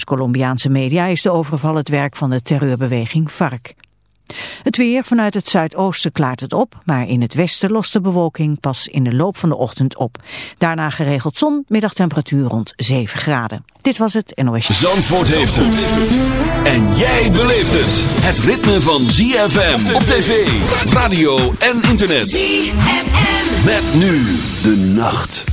Volgens Colombiaanse media is de overval het werk van de terreurbeweging FARC. Het weer vanuit het zuidoosten klaart het op, maar in het westen lost de bewolking pas in de loop van de ochtend op. Daarna geregeld zon, middagtemperatuur rond 7 graden. Dit was het NOS. Zandvoort heeft het. En jij beleeft het. Het ritme van ZFM op tv, radio en internet. ZFM. Met nu de nacht.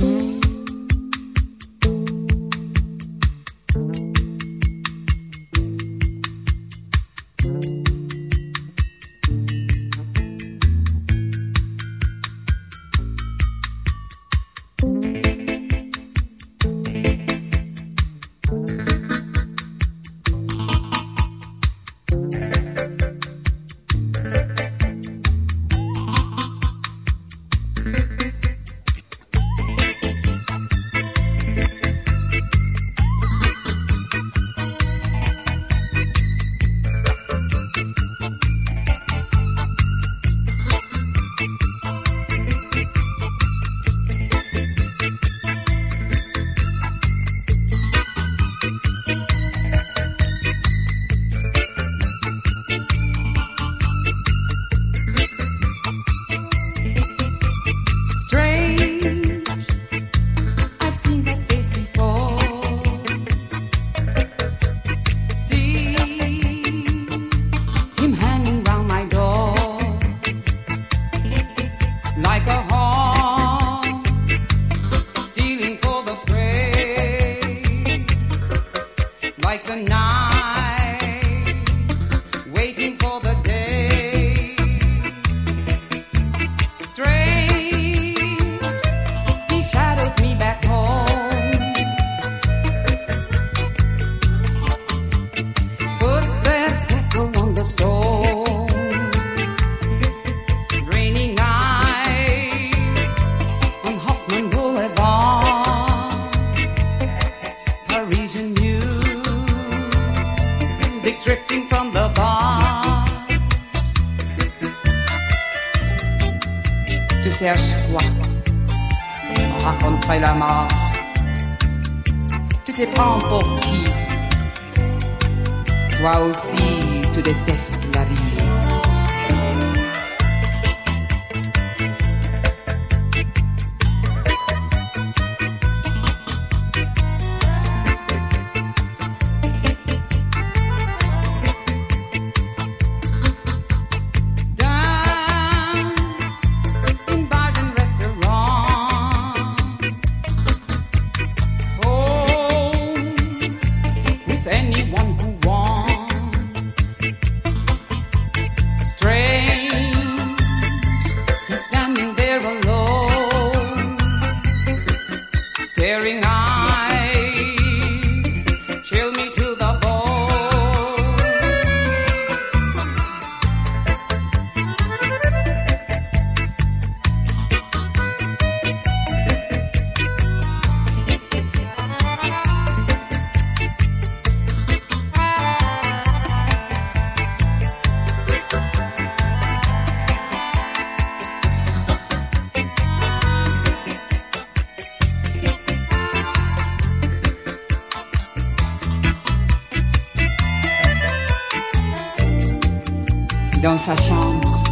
Dans sa chambre,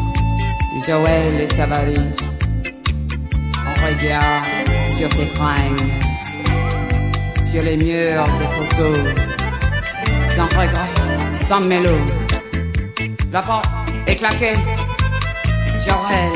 Joël et sa valise. On regarde sur ses fringues, sur les murs des photos, sans regret, sans mélo. La porte est claquée, Joël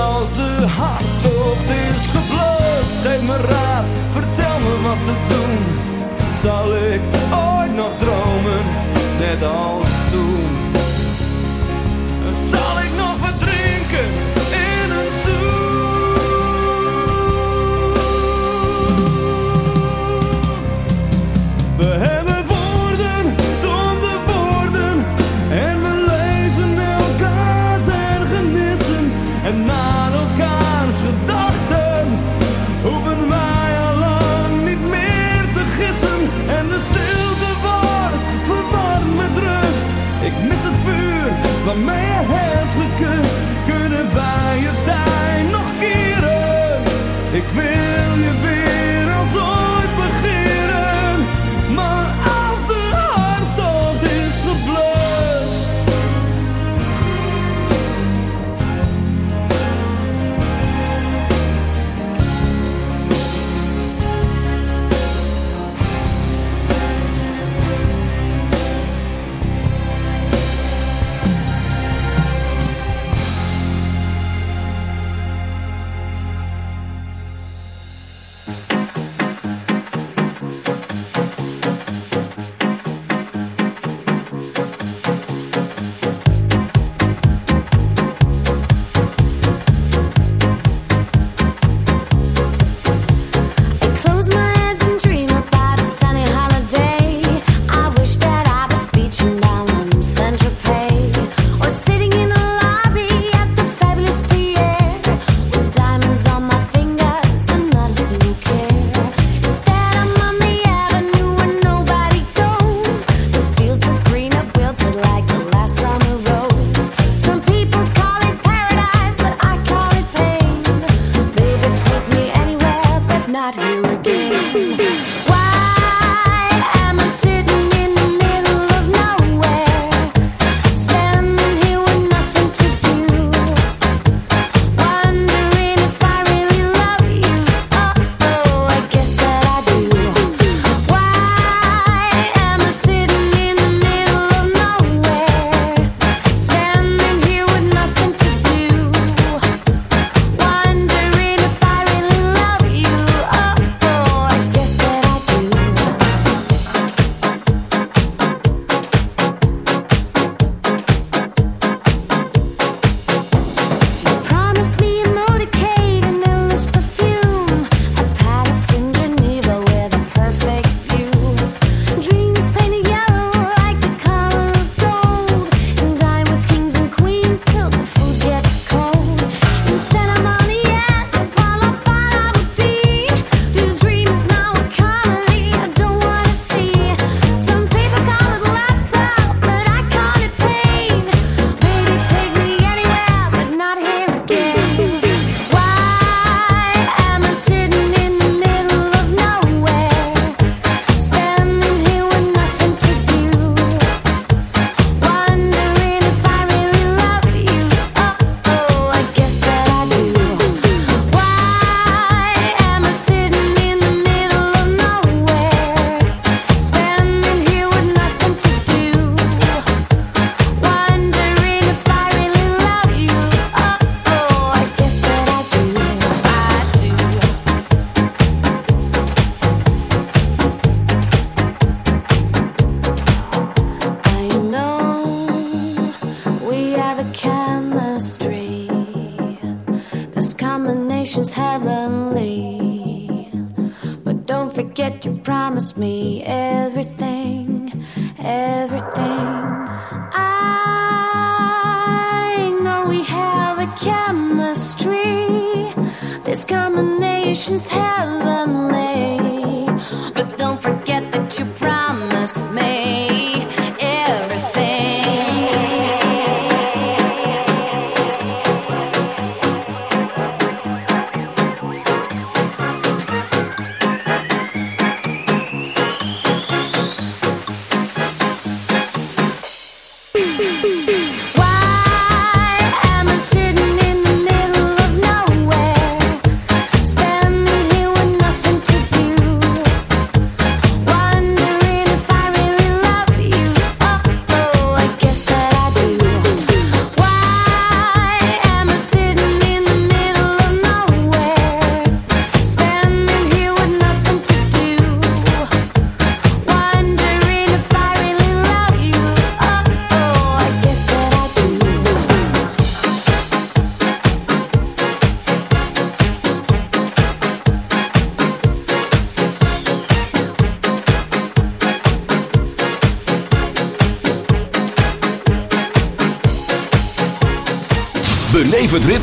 de hartstocht is geblust, geef me raad, vertel me wat te doen. Zal ik ooit nog dromen, net als toen? Zal ik nog verdrinken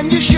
and you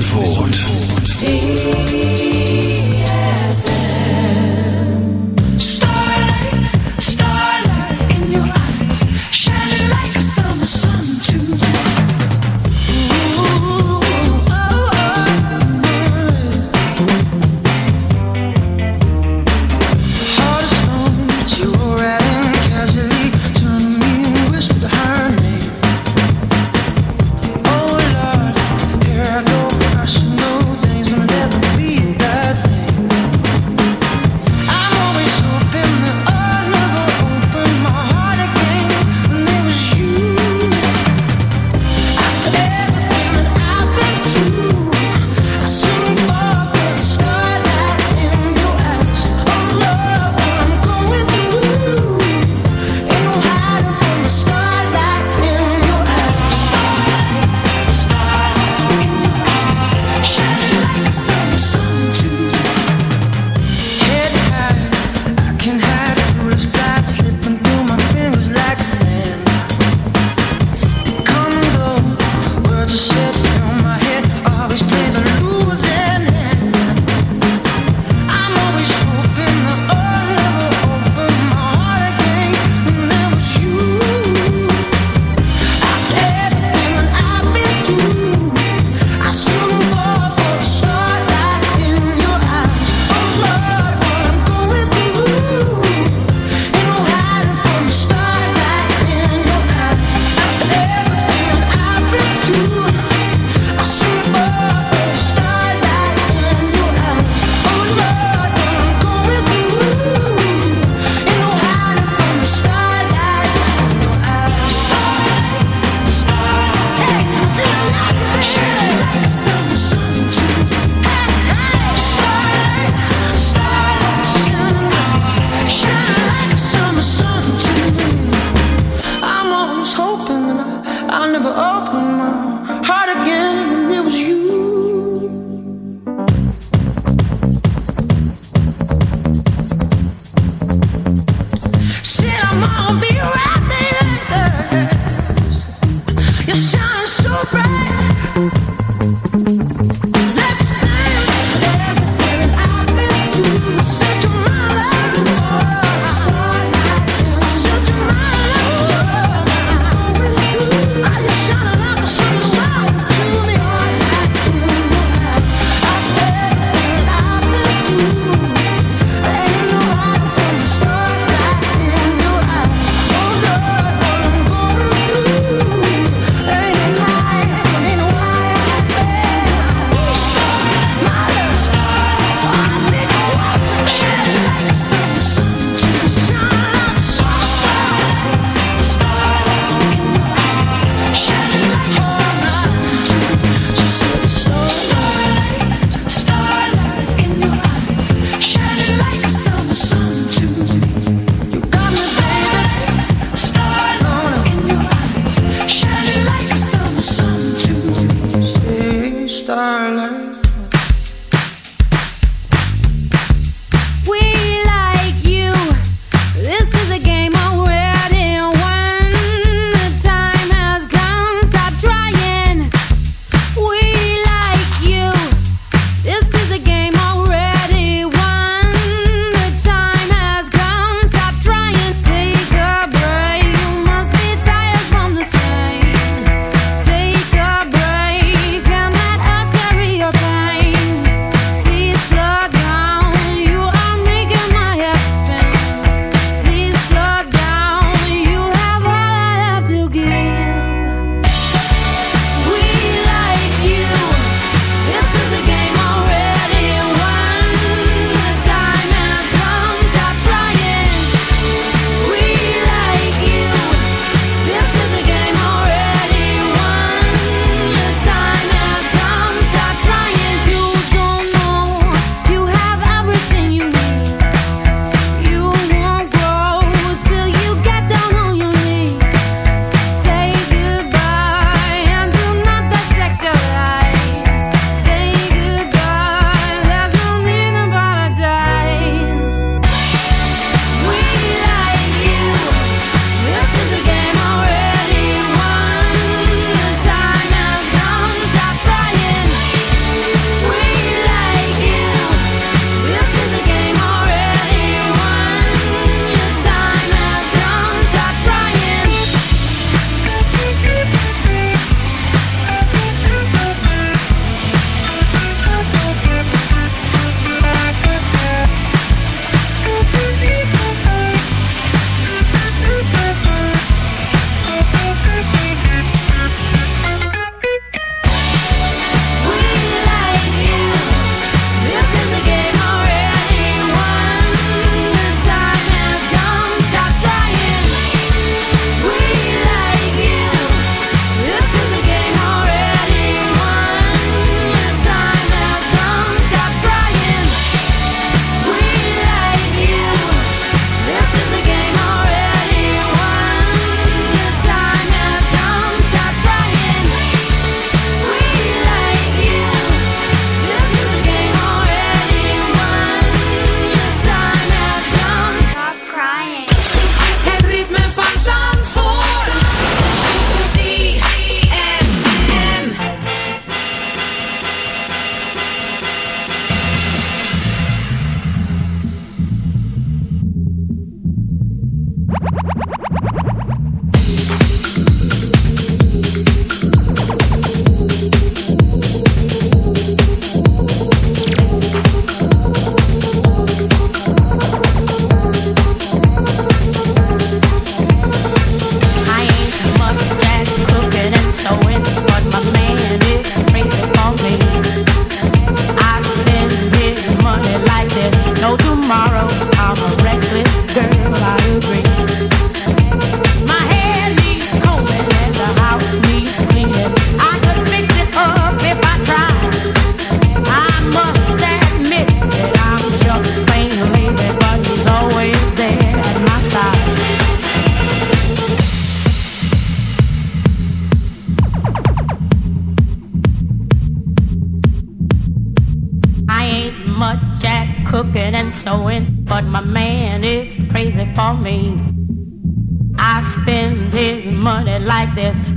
Zandvoort.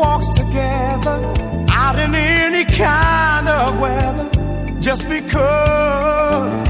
walks together out in any kind of weather just because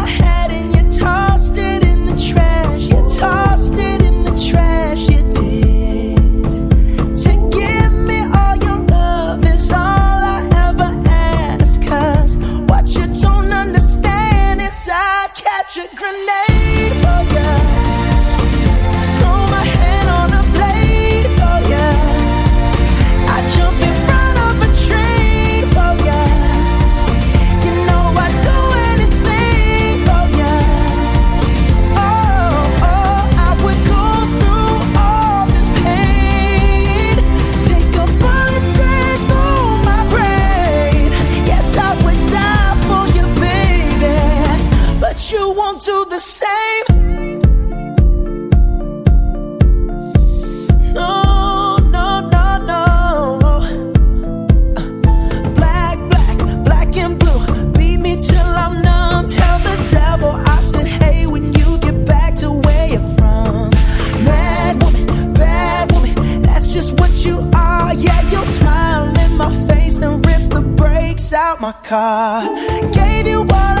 I my car. Gave you all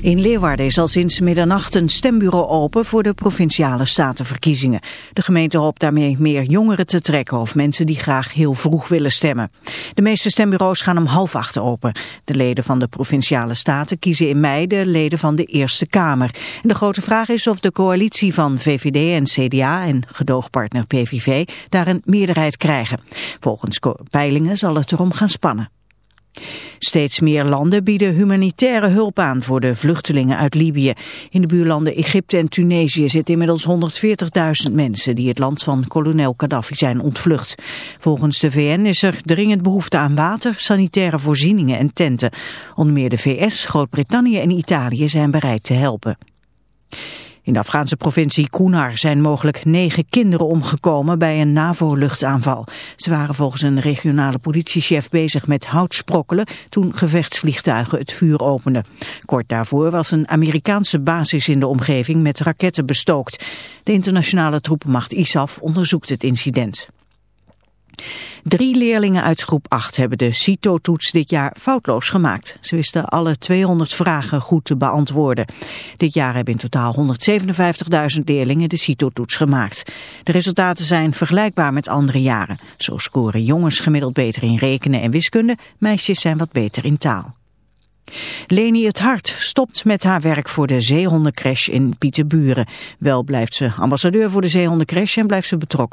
In Leeuwarden is al sinds middernacht een stembureau open voor de provinciale statenverkiezingen. De gemeente hoopt daarmee meer jongeren te trekken of mensen die graag heel vroeg willen stemmen. De meeste stembureaus gaan om half acht open. De leden van de provinciale staten kiezen in mei de leden van de Eerste Kamer. En de grote vraag is of de coalitie van VVD en CDA en gedoogpartner PVV daar een meerderheid krijgen. Volgens peilingen zal het erom gaan spannen. Steeds meer landen bieden humanitaire hulp aan voor de vluchtelingen uit Libië. In de buurlanden Egypte en Tunesië zitten inmiddels 140.000 mensen die het land van kolonel Gaddafi zijn ontvlucht. Volgens de VN is er dringend behoefte aan water, sanitaire voorzieningen en tenten. Onder meer de VS, Groot-Brittannië en Italië zijn bereid te helpen. In de Afghaanse provincie Kunar zijn mogelijk negen kinderen omgekomen bij een NAVO-luchtaanval. Ze waren volgens een regionale politiechef bezig met houtsprokkelen toen gevechtsvliegtuigen het vuur openden. Kort daarvoor was een Amerikaanse basis in de omgeving met raketten bestookt. De internationale troepenmacht ISAF onderzoekt het incident. Drie leerlingen uit groep 8 hebben de CITO-toets dit jaar foutloos gemaakt. Ze wisten alle 200 vragen goed te beantwoorden. Dit jaar hebben in totaal 157.000 leerlingen de CITO-toets gemaakt. De resultaten zijn vergelijkbaar met andere jaren. Zo scoren jongens gemiddeld beter in rekenen en wiskunde, meisjes zijn wat beter in taal. Leni het Hart stopt met haar werk voor de zeehondencrash in Pieterburen. Wel blijft ze ambassadeur voor de zeehondencrash en blijft ze betrokken